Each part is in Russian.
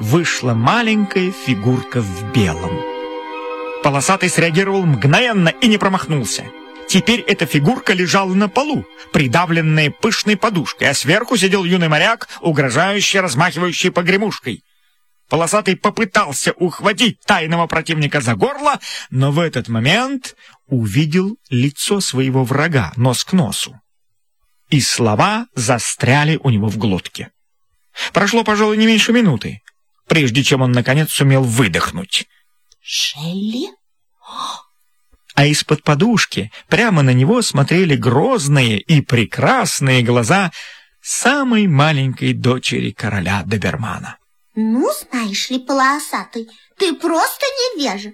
вышла маленькая фигурка в белом. Полосатый среагировал мгновенно и не промахнулся. Теперь эта фигурка лежала на полу, придавленная пышной подушкой, а сверху сидел юный моряк, угрожающий, размахивающий погремушкой. Полосатый попытался ухватить тайного противника за горло, но в этот момент увидел лицо своего врага нос к носу. И слова застряли у него в глотке. Прошло, пожалуй, не меньше минуты, прежде чем он, наконец, сумел выдохнуть. «Шелли?» А из-под подушки прямо на него смотрели грозные и прекрасные глаза самой маленькой дочери короля Добермана. Ну, знаешь ли, полосатый, ты просто невежа.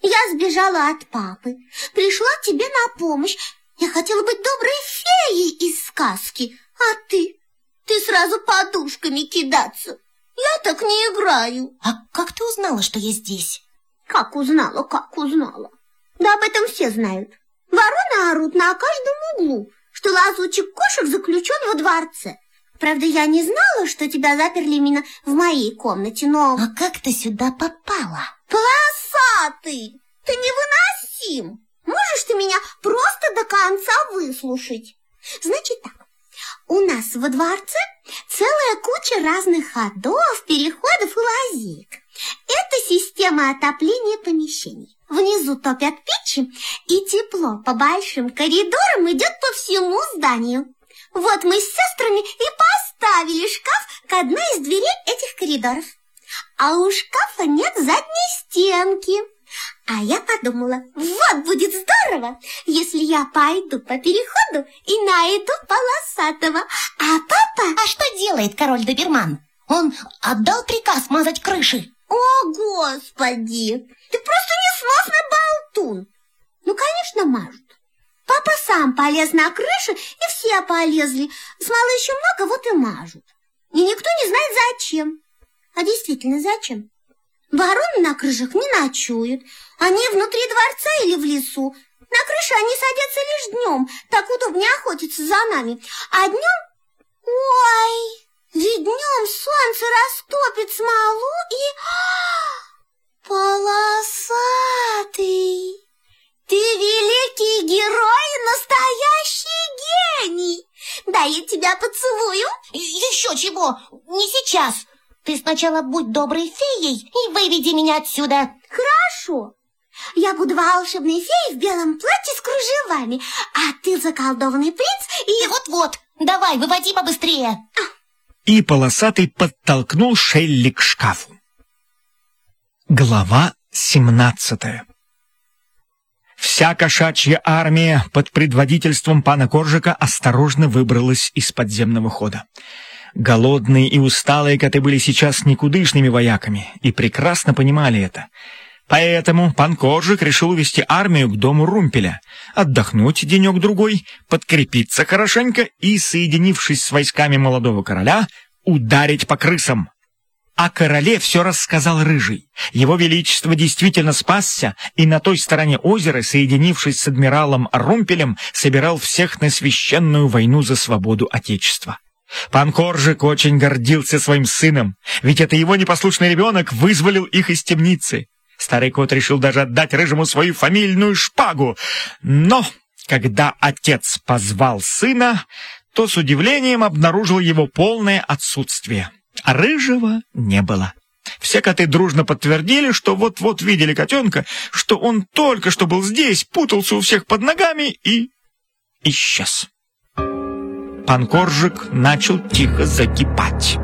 Я сбежала от папы, пришла тебе на помощь. Я хотела быть доброй феей из сказки, а ты... Ты сразу подушками кидаться. Я так не играю. А как ты узнала, что я здесь? Как узнала, как узнала. Да об этом все знают. Вороны орут на каждом углу, что лазучик кошек заключен во дворце. Правда, я не знала, что тебя заперли именно в моей комнате, но... А как ты сюда попала? Полосатый! Ты невыносим! Можешь ты меня просто до конца выслушать? Значит так, у нас во дворце целая куча разных ходов, переходов и лазеек. Это система отопления помещений. Внизу топят печи, и тепло по большим коридорам идет по всему зданию. Вот мы с сестрами и поставили шкаф к одной из дверей этих коридоров. А у шкафа нет задней стенки. А я подумала, вот будет здорово, если я пойду по переходу и найду полосатого. А папа... А что делает король Доберман? Он отдал приказ мазать крыши. О, господи! Ты просто несносный болтун. Ну, конечно, мажут. Папа сам полез на крышу, и все полезли. Смолы еще много, вот и мажут. И никто не знает, зачем. А действительно, зачем? Вороны на крышах не ночуют. Они внутри дворца или в лесу. На крыше они садятся лишь днем. Так удобнее охотиться за нами. А днем... Ой, ведь днем солнце растопит смолу и... Полосатый! Ты великий герой настоящий гений! Да я тебя поцелую. Еще чего? Не сейчас. Ты сначала будь доброй феей и выведи меня отсюда. Хорошо. Я буду волшебной феей в белом платье с кружевами, а ты заколдованный принц и... Вот-вот, давай, выводи побыстрее. И полосатый подтолкнул Шелли к шкафу. Глава семнадцатая Вся кошачья армия под предводительством пана Коржика осторожно выбралась из подземного хода. Голодные и усталые коты были сейчас никудышными вояками и прекрасно понимали это. Поэтому пан Коржик решил увести армию к дому Румпеля, отдохнуть денек-другой, подкрепиться хорошенько и, соединившись с войсками молодого короля, ударить по крысам. О короле все рассказал Рыжий. Его Величество действительно спасся, и на той стороне озера, соединившись с адмиралом Румпелем, собирал всех на священную войну за свободу Отечества. Пан Коржик очень гордился своим сыном, ведь это его непослушный ребенок вызволил их из темницы. Старый кот решил даже отдать Рыжему свою фамильную шпагу. Но, когда отец позвал сына, то с удивлением обнаружил его полное отсутствие а рыжего не было. Все коты дружно подтвердили, что вот-вот видели котенка, что он только что был здесь, путался у всех под ногами и исчез. Пан Коржик начал тихо закипать.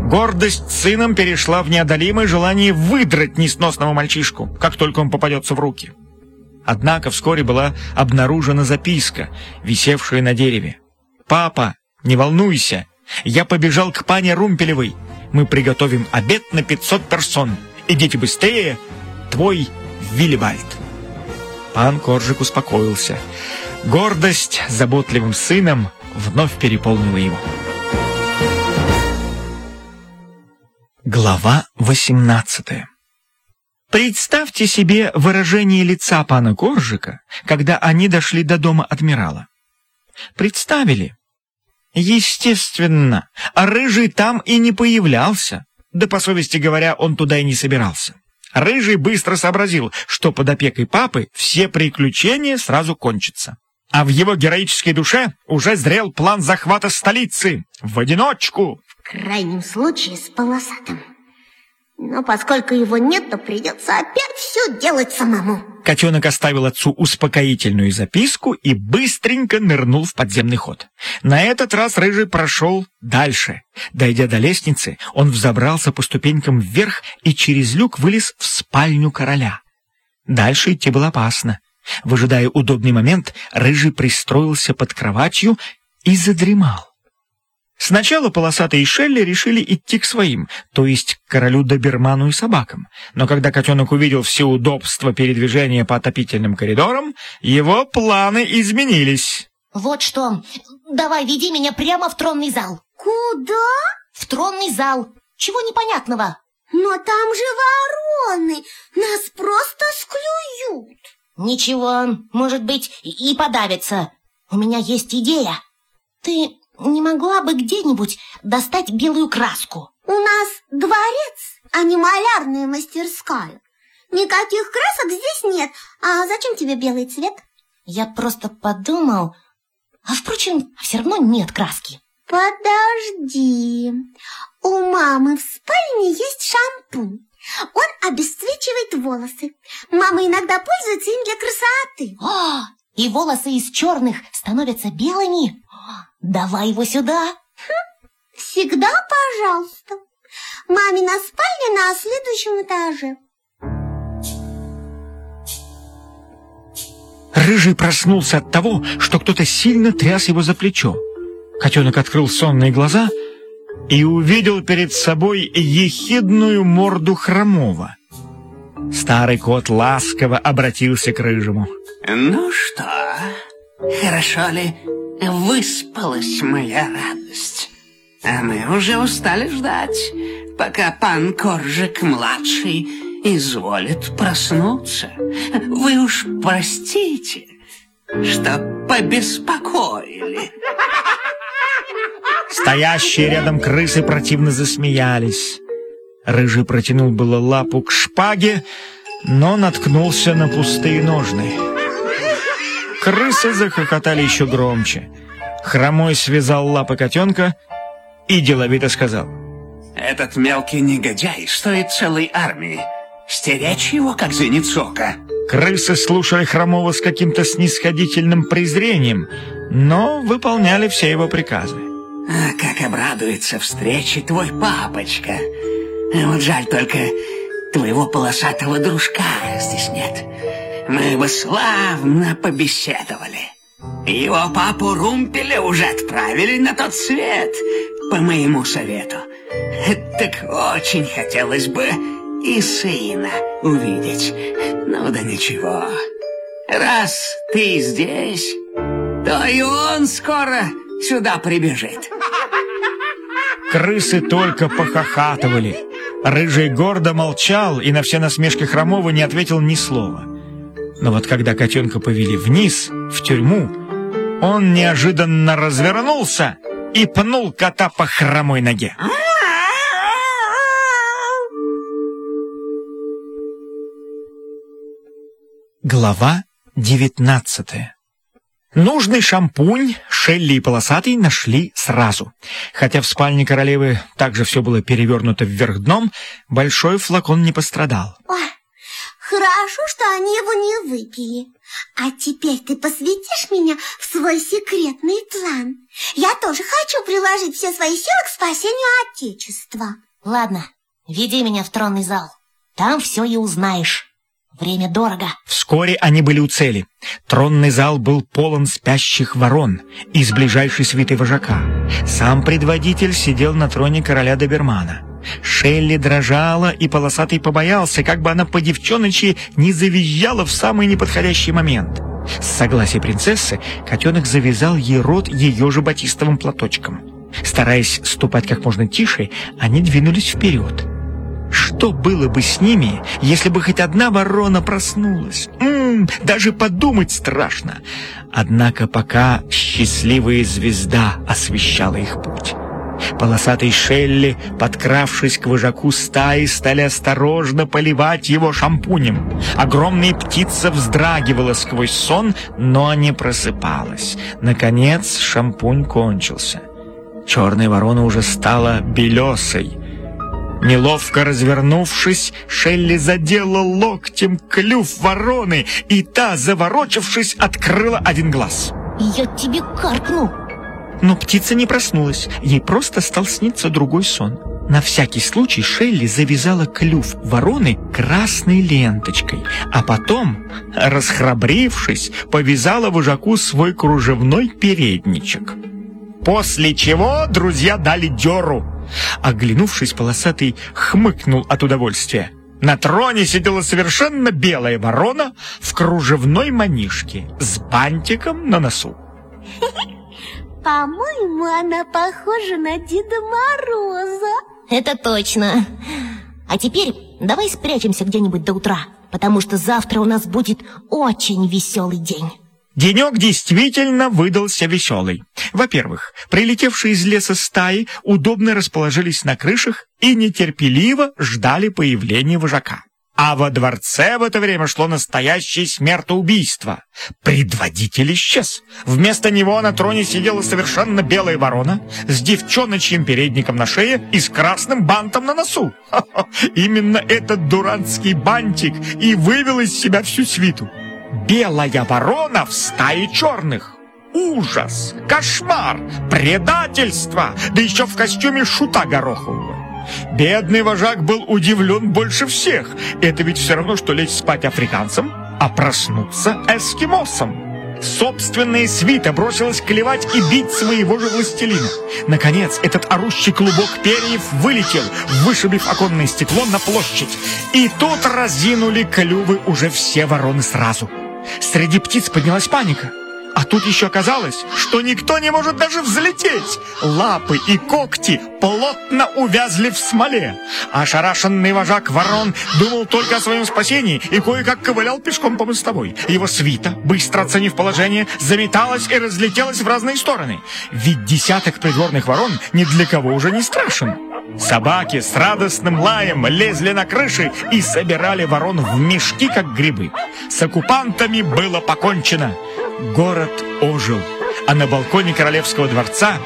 Гордость сыном перешла в неодолимое желание выдрать несносного мальчишку, как только он попадется в руки. Однако вскоре была обнаружена записка, висевшая на дереве. «Папа, не волнуйся, я побежал к пане Румпелевой. Мы приготовим обед на 500 персон. Идите быстрее, твой Виллибальд. Пан Коржик успокоился. Гордость заботливым сыном вновь переполнила его. Глава 18 Представьте себе выражение лица пана Коржика, когда они дошли до дома адмирала. Представили? Естественно, а рыжий там и не появлялся. да по совести говоря, он туда и не собирался. Рыжий быстро сообразил, что под опекой папы все приключения сразу кончатся. А в его героической душе уже зрел план захвата столицы в одиночку. В крайнем случае с полосатым. Но поскольку его нет, то придется опять все делать самому. Котенок оставил отцу успокоительную записку и быстренько нырнул в подземный ход. На этот раз Рыжий прошел дальше. Дойдя до лестницы, он взобрался по ступенькам вверх и через люк вылез в спальню короля. Дальше идти было опасно. Выжидая удобный момент, Рыжий пристроился под кроватью и задремал. Сначала полосатые Шелли решили идти к своим, то есть к королю Доберману и собакам. Но когда котенок увидел все удобства передвижения по отопительным коридорам, его планы изменились. Вот что, давай веди меня прямо в тронный зал. Куда? В тронный зал. Чего непонятного? Но там же вороны, нас просто склюют. Ничего, может быть, и подавится. У меня есть идея. Ты не могла бы где-нибудь достать белую краску? У нас дворец, а не малярная мастерская. Никаких красок здесь нет. А зачем тебе белый цвет? Я просто подумал... А, впрочем, все равно нет краски. Подожди. У мамы в спальне есть шампунь. Он обесцвечивает волосы. Мама иногда пользуется им для красоты. А, и волосы из черных становятся белыми? Давай его сюда. Хм, всегда пожалуйста. Мамина спальня на следующем этаже. Рыжий проснулся от того, что кто-то сильно тряс его за плечо. Котенок открыл сонные глаза и увидел перед собой ехидную морду хромого. Старый кот ласково обратился к Рыжему. «Ну что, хорошо ли выспалась моя радость. А мы уже устали ждать, пока пан Коржик-младший изволит проснуться. Вы уж простите, что побеспокоили. Стоящие рядом крысы противно засмеялись. Рыжий протянул было лапу к шпаге, но наткнулся на пустые ножны. Крысы захохотали еще громче. Хромой связал лапы котенка и деловито сказал. «Этот мелкий негодяй стоит целой армии. Стеречь его, как зеницу ока». Крысы слушали Хромого с каким-то снисходительным презрением, но выполняли все его приказы. А как обрадуется встрече твой папочка. Вот жаль только, твоего полосатого дружка здесь нет мы бы славно побеседовали. Его папу Румпеля уже отправили на тот свет, по моему совету. Так очень хотелось бы и сына увидеть. Ну да ничего. Раз ты здесь, то и он скоро сюда прибежит. Крысы только похохатывали. Рыжий гордо молчал и на все насмешки Хромова не ответил ни слова. Но вот когда котенка повели вниз, в тюрьму, он неожиданно развернулся и пнул кота по хромой ноге. Глава девятнадцатая Нужный шампунь Шелли и Полосатый нашли сразу. Хотя в спальне королевы также все было перевернуто вверх дном, большой флакон не пострадал. Ой, Хорошо, что они его не выпили. А теперь ты посвятишь меня в свой секретный план. Я тоже хочу приложить все свои силы к спасению Отечества. Ладно, веди меня в тронный зал. Там все и узнаешь. Время дорого. Вскоре они были у цели. Тронный зал был полон спящих ворон из ближайшей свиты вожака. Сам предводитель сидел на троне короля Добермана. Шелли дрожала, и полосатый побоялся, как бы она по девчоночи не завизжала в самый неподходящий момент. С согласия принцессы котенок завязал ей рот ее же батистовым платочком. Стараясь ступать как можно тише, они двинулись вперед. Что было бы с ними, если бы хоть одна ворона проснулась? М -м, даже подумать страшно. Однако пока счастливая звезда освещала их путь. Полосатый Шелли, подкравшись к вожаку стаи, стали осторожно поливать его шампунем. Огромная птица вздрагивала сквозь сон, но не просыпалась. Наконец шампунь кончился. Черная ворона уже стала белесой. Неловко развернувшись, Шелли задела локтем клюв вороны, и та, заворочившись, открыла один глаз. Я тебе каркну. Но птица не проснулась, ей просто стал сниться другой сон. На всякий случай Шелли завязала клюв вороны красной ленточкой, а потом, расхрабрившись, повязала вожаку свой кружевной передничек. После чего друзья дали дёру. Оглянувшись, полосатый хмыкнул от удовольствия. На троне сидела совершенно белая ворона в кружевной манишке с бантиком на носу. По-моему, она похожа на Деда Мороза. Это точно. А теперь давай спрячемся где-нибудь до утра, потому что завтра у нас будет очень веселый день. Денек действительно выдался веселый. Во-первых, прилетевшие из леса стаи удобно расположились на крышах и нетерпеливо ждали появления вожака. А во дворце в это время шло настоящее смертоубийство. Предводитель исчез. Вместо него на троне сидела совершенно белая ворона с девчоночьим передником на шее и с красным бантом на носу. Ха -ха, именно этот дурацкий бантик и вывел из себя всю свиту. Белая ворона в стае черных. Ужас, кошмар, предательство, да еще в костюме шута горохового. Бедный вожак был удивлен больше всех. Это ведь все равно, что лечь спать африканцам, а проснуться эскимосом. Собственная свита бросилась клевать и бить своего же властелина. Наконец, этот орущий клубок перьев вылетел, вышибив оконное стекло на площадь. И тут разинули клювы уже все вороны сразу. Среди птиц поднялась паника. Тут еще оказалось, что никто не может даже взлететь. Лапы и когти плотно увязли в смоле. Ошарашенный вожак ворон думал только о своем спасении и кое-как ковылял пешком по мостовой. Его свита, быстро оценив положение, заметалась и разлетелась в разные стороны. Ведь десяток придворных ворон ни для кого уже не страшен. Собаки с радостным лаем лезли на крыши и собирали ворон в мешки, как грибы. С оккупантами было покончено. Город ожил, а на балконе королевского дворца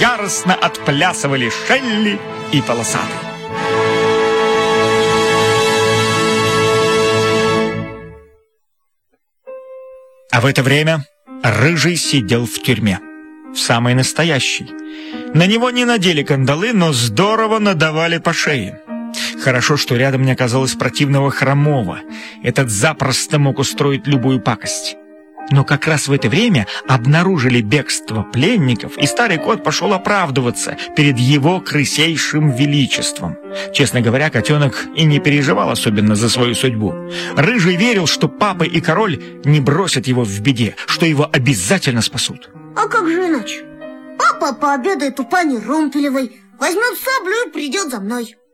яростно отплясывали Шелли и Полосатый. А в это время Рыжий сидел в тюрьме, в самой настоящей. На него не надели кандалы, но здорово надавали по шее. Хорошо, что рядом не оказалось противного хромого. Этот запросто мог устроить любую пакость. Но как раз в это время обнаружили бегство пленников, и старый кот пошел оправдываться перед его крысейшим величеством. Честно говоря, котенок и не переживал особенно за свою судьбу. Рыжий верил, что папа и король не бросят его в беде, что его обязательно спасут. А как же иначе? Папа пообедает у пани Ромпелевой, возьмет саблю и придет за мной.